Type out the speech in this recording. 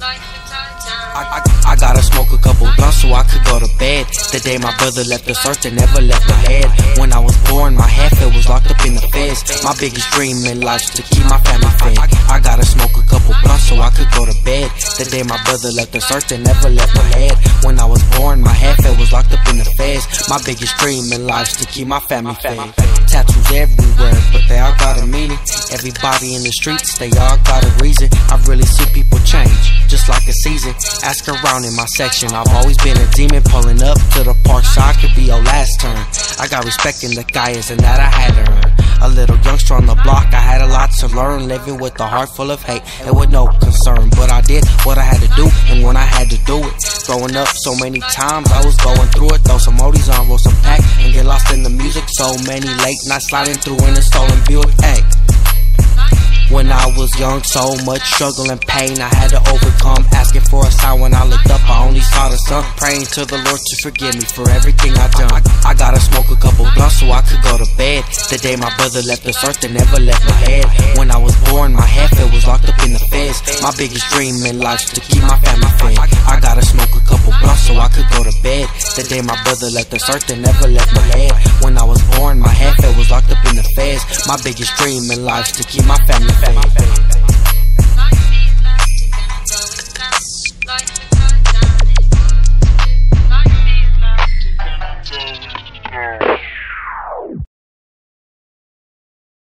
I, I, I gotta smoke a couple blunts so I could go to bed. The day my brother left the earth they never left my head. When I was born, my half head was locked up in the feds. My biggest dream in life's to keep my family fed. I gotta smoke a couple blunts so I could go to bed. The day my brother left the earth they never left my head. When I was born, my half head was locked up in the feds. My biggest dream in life's to keep my family fed. Tattoos everywhere, but they all got a meaning. Everybody in the streets, they all got a reason. I really see Ask around in my section, I've always been a demon. Pulling up to the park so I could be your last turn. I got respect in the guys, and that I had to earn. A little youngster on the block, I had a lot to learn. Living with a heart full of hate and with no concern. But I did what I had to do, and when I had to do it. Growing up so many times, I was going through it. Throw some oldies on, roll some pack, and get lost in the music. So many late nights sliding through in a stolen Buick. Hey. I was young, so much struggle and pain I had to overcome. Asking for a sign when I looked up, I only saw the sun. Praying to the Lord to forgive me for everything I done. I, gotta smoke a couple blunts so I could go to bed. The day my brother left this earth and never left my head. When I was born, my head was locked up in the feds. My biggest dream in life to keep my family fed. I gotta smoke a couple blunts so I could go to bed. The day my brother left this earth and never left my head. When I was born, my head was locked up in the feds. My biggest dream in life is to keep my family fed.